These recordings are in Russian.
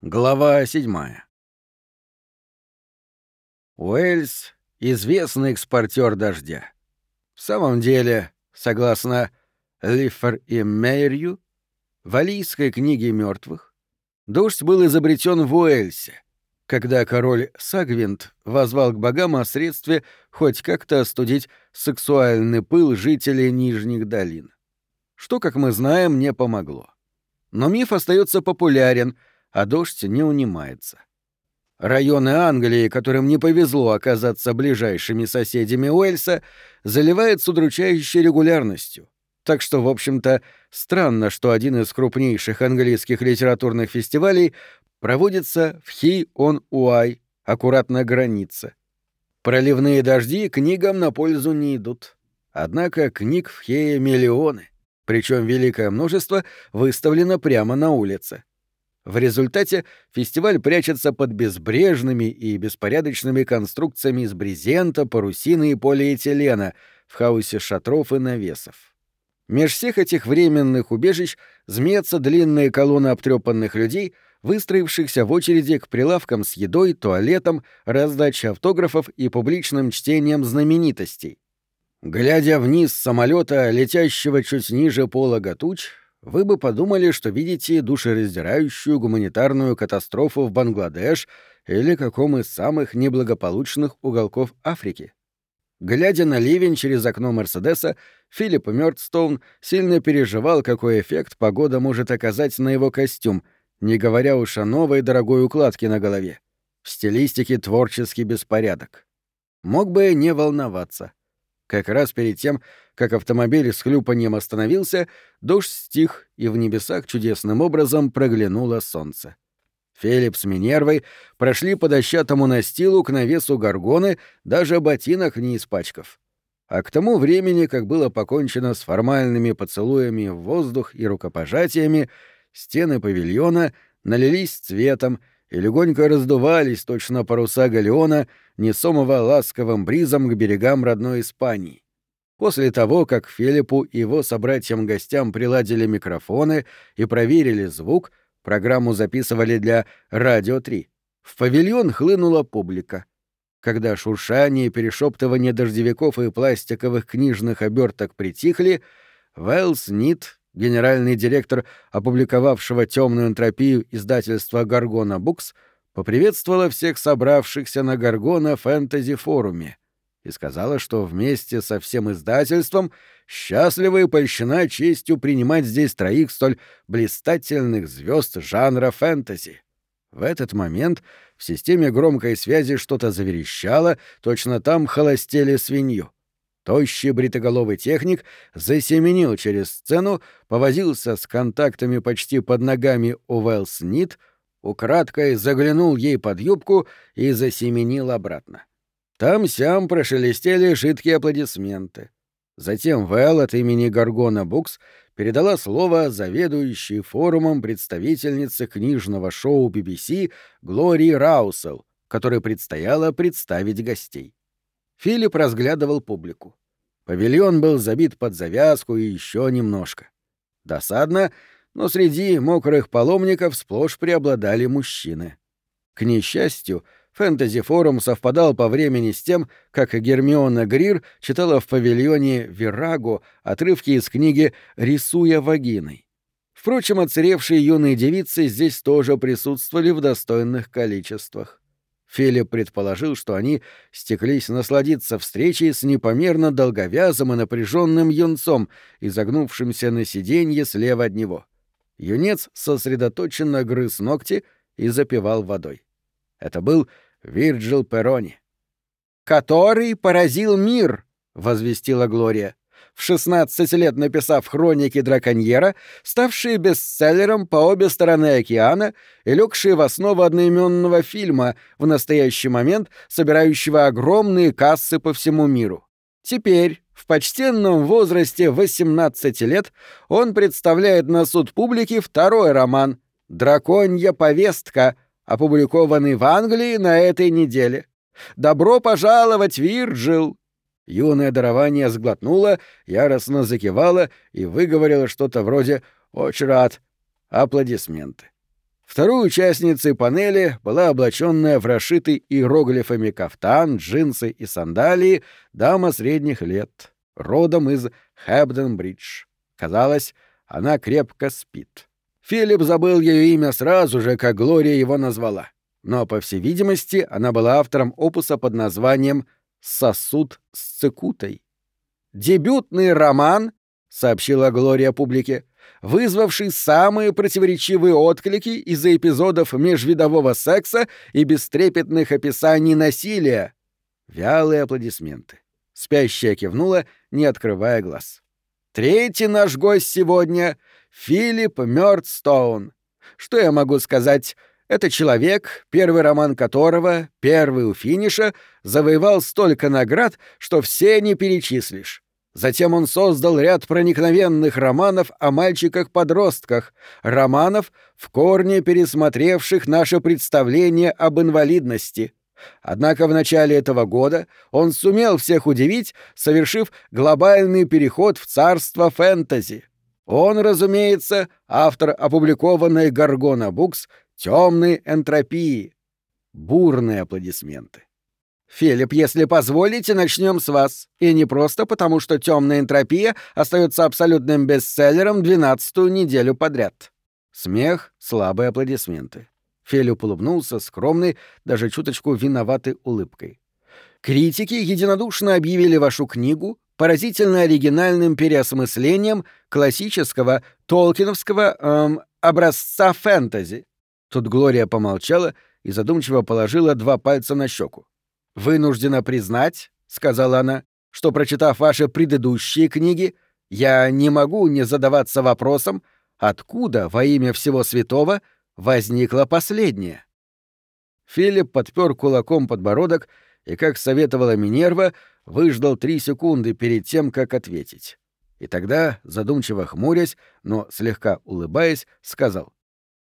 Глава 7. Уэльс — известный экспортер дождя. В самом деле, согласно Лиффер и Мейрью, в Алийской книге мертвых, дождь был изобретен в Уэльсе, когда король Сагвинт возвал к богам о средстве хоть как-то остудить сексуальный пыл жителей Нижних долин. Что, как мы знаем, не помогло. Но миф остается популярен — а дождь не унимается. Районы Англии, которым не повезло оказаться ближайшими соседями Уэльса, заливает с удручающей регулярностью. Так что, в общем-то, странно, что один из крупнейших английских литературных фестивалей проводится в Хи-он-Уай, аккуратно границе. Проливные дожди книгам на пользу не идут. Однако книг в Хее миллионы, причем великое множество выставлено прямо на улице. В результате фестиваль прячется под безбрежными и беспорядочными конструкциями из брезента, парусины и полиэтилена в хаосе шатров и навесов. Меж всех этих временных убежищ змеятся длинные колонны обтрепанных людей, выстроившихся в очереди к прилавкам с едой, туалетом, раздачей автографов и публичным чтением знаменитостей. Глядя вниз с самолета, летящего чуть ниже полога туч, вы бы подумали, что видите душераздирающую гуманитарную катастрофу в Бангладеш или каком из самых неблагополучных уголков Африки. Глядя на ливень через окно Мерседеса, Филипп Мёрдстоун сильно переживал, какой эффект погода может оказать на его костюм, не говоря уж о новой дорогой укладке на голове. В стилистике творческий беспорядок. Мог бы не волноваться. Как раз перед тем, как автомобиль с хлюпаньем остановился, дождь стих, и в небесах чудесным образом проглянуло солнце. Филипп с Минервой прошли по дощатому настилу к навесу горгоны, даже ботинок не испачкав. А к тому времени, как было покончено с формальными поцелуями в воздух и рукопожатиями, стены павильона налились цветом и легонько раздувались точно паруса галеона, несомого ласковым бризом к берегам родной Испании. После того, как Филиппу и его собратьям-гостям приладили микрофоны и проверили звук, программу записывали для «Радио 3», в павильон хлынула публика. Когда шуршание и перешептывание дождевиков и пластиковых книжных оберток притихли, Вэлс Нит, генеральный директор опубликовавшего темную энтропию издательства «Гаргона Букс», поприветствовала всех собравшихся на Гаргона фэнтези-форуме и сказала, что вместе со всем издательством счастлива и польщена честью принимать здесь троих столь блистательных звезд жанра фэнтези. В этот момент в системе громкой связи что-то заверещало, точно там холостели свинью. Тощий бритоголовый техник засеменил через сцену, повозился с контактами почти под ногами у Вэлс Нит, украдкой заглянул ей под юбку и засеменил обратно. Там-сям прошелестели жидкие аплодисменты. Затем Вэл от имени Гаргона Букс передала слово заведующей форумом представительнице книжного шоу BBC Глории Раусел, которой предстояло представить гостей. Филипп разглядывал публику. Павильон был забит под завязку и еще немножко. Досадно, но среди мокрых паломников сплошь преобладали мужчины. К несчастью, фэнтези-форум совпадал по времени с тем, как Гермиона Грир читала в павильоне «Вираго» отрывки из книги «Рисуя вагиной». Впрочем, отсыревшие юные девицы здесь тоже присутствовали в достойных количествах. Филипп предположил, что они стеклись насладиться встречей с непомерно долговязым и напряженным юнцом, изогнувшимся на сиденье слева от него — Юнец сосредоточенно грыз ногти и запивал водой. Это был Вирджил Перони. «Который поразил мир!» — возвестила Глория. В 16 лет написав хроники драконьера, ставшие бестселлером по обе стороны океана и легшие в основу одноименного фильма, в настоящий момент собирающего огромные кассы по всему миру. Теперь, в почтенном возрасте 18 лет, он представляет на суд публики второй роман «Драконья повестка», опубликованный в Англии на этой неделе. «Добро пожаловать, Вирджил!» Юное дарование сглотнуло, яростно закивало и выговорило что-то вроде «Очень рад». Аплодисменты. Второй участницей панели была облаченная в расшитый иероглифами кафтан, джинсы и сандалии дама средних лет, родом из Хэбден-Бридж. Казалось, она крепко спит. Филипп забыл ее имя сразу же, как Глория его назвала. Но, по всей видимости, она была автором опуса под названием «Сосуд с цикутой». «Дебютный роман», — сообщила Глория публике, вызвавший самые противоречивые отклики из-за эпизодов межвидового секса и бестрепетных описаний насилия. Вялые аплодисменты. Спящая кивнула, не открывая глаз. Третий наш гость сегодня — Филипп Мёрдстоун. Что я могу сказать? Это человек, первый роман которого, первый у финиша, завоевал столько наград, что все не перечислишь. Затем он создал ряд проникновенных романов о мальчиках-подростках, романов, в корне пересмотревших наше представление об инвалидности. Однако в начале этого года он сумел всех удивить, совершив глобальный переход в царство фэнтези. Он, разумеется, автор опубликованной Гаргона Букс «Темной энтропии». Бурные аплодисменты. Филипп, если позволите, начнем с вас. И не просто потому, что темная энтропия остается абсолютным бестселлером двенадцатую неделю подряд. Смех, слабые аплодисменты. Филипп улыбнулся скромной, даже чуточку виноватой улыбкой. Критики единодушно объявили вашу книгу поразительно оригинальным переосмыслением классического толкиновского эм, образца фэнтези. Тут Глория помолчала и задумчиво положила два пальца на щеку. «Вынуждена признать», — сказала она, — «что, прочитав ваши предыдущие книги, я не могу не задаваться вопросом, откуда во имя всего святого возникла последняя». Филипп подпер кулаком подбородок и, как советовала Минерва, выждал три секунды перед тем, как ответить. И тогда, задумчиво хмурясь, но слегка улыбаясь, сказал.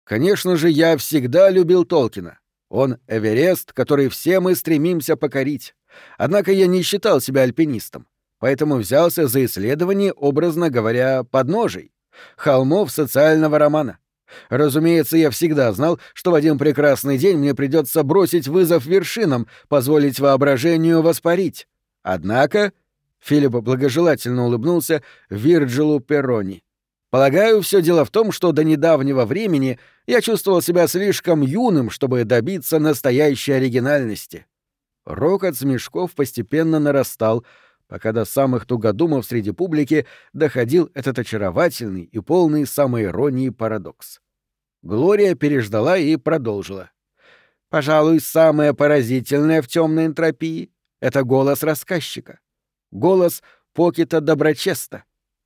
«Конечно же, я всегда любил Толкина. Он — Эверест, который все мы стремимся покорить. Однако я не считал себя альпинистом, поэтому взялся за исследование, образно говоря, подножий, холмов социального романа. Разумеется, я всегда знал, что в один прекрасный день мне придется бросить вызов вершинам, позволить воображению воспарить. Однако Филипп благожелательно улыбнулся Вирджилу Перрони. Полагаю, все дело в том, что до недавнего времени я чувствовал себя слишком юным, чтобы добиться настоящей оригинальности. Рокот смешков постепенно нарастал, пока до самых тугодумов среди публики доходил этот очаровательный и полный самоиронии парадокс. Глория переждала и продолжила. «Пожалуй, самое поразительное в темной энтропии — это голос рассказчика. Голос Покета Доброчеста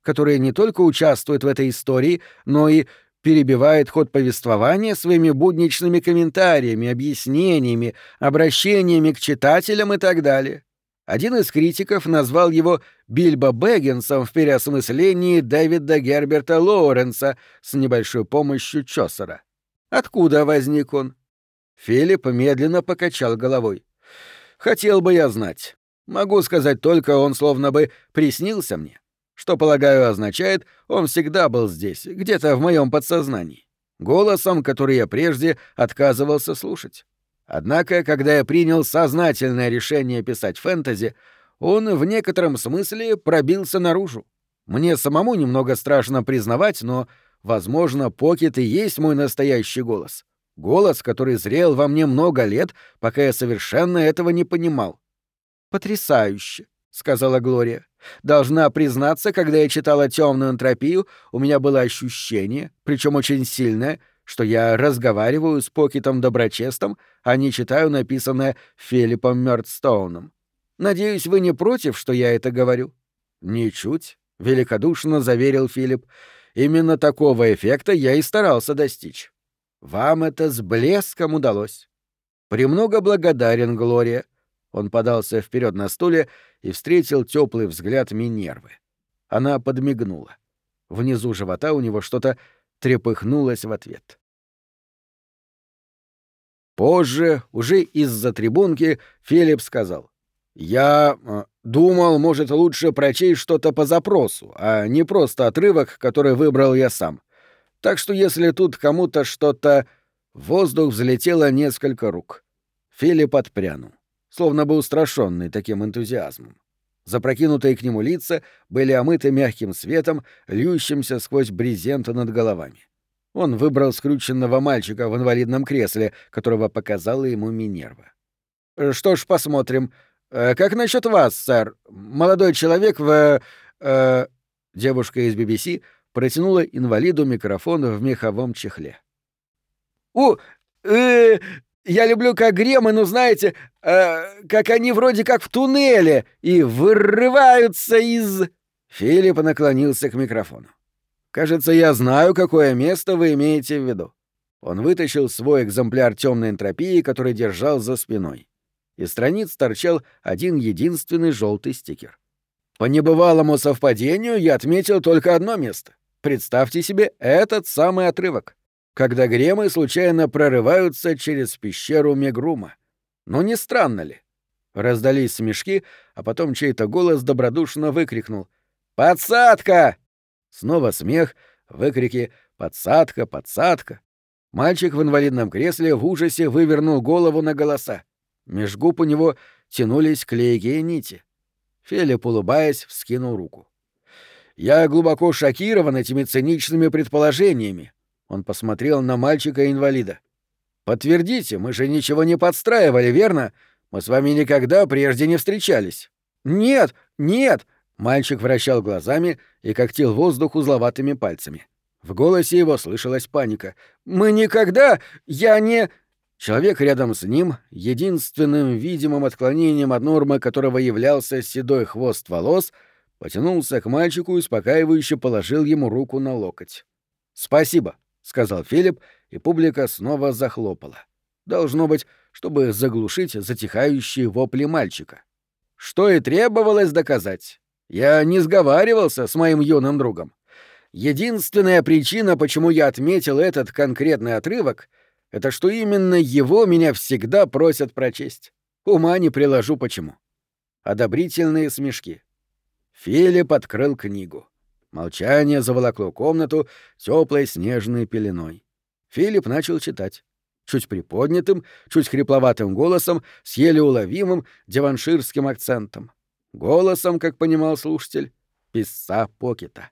которая не только участвует в этой истории, но и перебивает ход повествования своими будничными комментариями, объяснениями, обращениями к читателям и так далее. Один из критиков назвал его Бильбо Бэггинсом в переосмыслении Дэвида Герберта Лоуренса с небольшой помощью Чосера. Откуда возник он? Филипп медленно покачал головой. Хотел бы я знать. Могу сказать только, он словно бы приснился мне что, полагаю, означает, он всегда был здесь, где-то в моем подсознании, голосом, который я прежде отказывался слушать. Однако, когда я принял сознательное решение писать фэнтези, он в некотором смысле пробился наружу. Мне самому немного страшно признавать, но, возможно, Покет и есть мой настоящий голос. Голос, который зрел во мне много лет, пока я совершенно этого не понимал. «Потрясающе!» — сказала Глория. Должна признаться, когда я читала темную энтропию, у меня было ощущение, причем очень сильное, что я разговариваю с Покетом Доброчестом, а не читаю написанное Филиппом Мёрдстоуном. Надеюсь, вы не против, что я это говорю? Ничуть, великодушно заверил Филипп. Именно такого эффекта я и старался достичь. Вам это с блеском удалось. Премного благодарен, Глория. Он подался вперед на стуле и встретил теплый взгляд Минервы. Она подмигнула. Внизу живота у него что-то трепыхнулось в ответ. Позже, уже из-за трибунки, Филипп сказал. «Я э, думал, может, лучше прочесть что-то по запросу, а не просто отрывок, который выбрал я сам. Так что если тут кому-то что-то В воздух взлетело несколько рук. Филипп отпрянул, словно бы устрашенный таким энтузиазмом. Запрокинутые к нему лица были омыты мягким светом, льющимся сквозь брезент над головами. Он выбрал скрюченного мальчика в инвалидном кресле, которого показала ему Минерва. «Что ж, посмотрим. Э, как насчет вас, сэр? Молодой человек в...» э, Девушка из BBC протянула инвалиду микрофон в меховом чехле. «У... э, я люблю как гремы, ну знаете, э, как они вроде как в туннеле и вырываются из...» Филипп наклонился к микрофону. Кажется, я знаю, какое место вы имеете в виду. Он вытащил свой экземпляр темной энтропии, который держал за спиной. Из страниц торчал один единственный желтый стикер. По небывалому совпадению я отметил только одно место. Представьте себе этот самый отрывок, когда гремы случайно прорываются через пещеру Мегрума. Ну не странно ли? Раздались смешки, а потом чей-то голос добродушно выкрикнул «Подсадка!» Снова смех, выкрики «Подсадка! Подсадка!». Мальчик в инвалидном кресле в ужасе вывернул голову на голоса. Меж губ у него тянулись клейкие нити. Филипп, улыбаясь, вскинул руку. «Я глубоко шокирован этими циничными предположениями». Он посмотрел на мальчика-инвалида. «Подтвердите, мы же ничего не подстраивали, верно? Мы с вами никогда прежде не встречались». «Нет, нет!» Мальчик вращал глазами и когтил воздух узловатыми пальцами. В голосе его слышалась паника. «Мы никогда... Я не...» Человек рядом с ним, единственным видимым отклонением от нормы которого являлся седой хвост волос, потянулся к мальчику и успокаивающе положил ему руку на локоть. «Спасибо», — сказал Филипп, и публика снова захлопала. Должно быть, чтобы заглушить затихающие вопли мальчика. Что и требовалось доказать. Я не сговаривался с моим юным другом. Единственная причина, почему я отметил этот конкретный отрывок, это что именно его меня всегда просят прочесть. Ума не приложу почему. Одобрительные смешки. Филипп открыл книгу. Молчание заволокло комнату теплой снежной пеленой. Филипп начал читать. Чуть приподнятым, чуть хрипловатым голосом, с еле уловимым деванширским акцентом. Голосом, как понимал слушатель, писца Покета.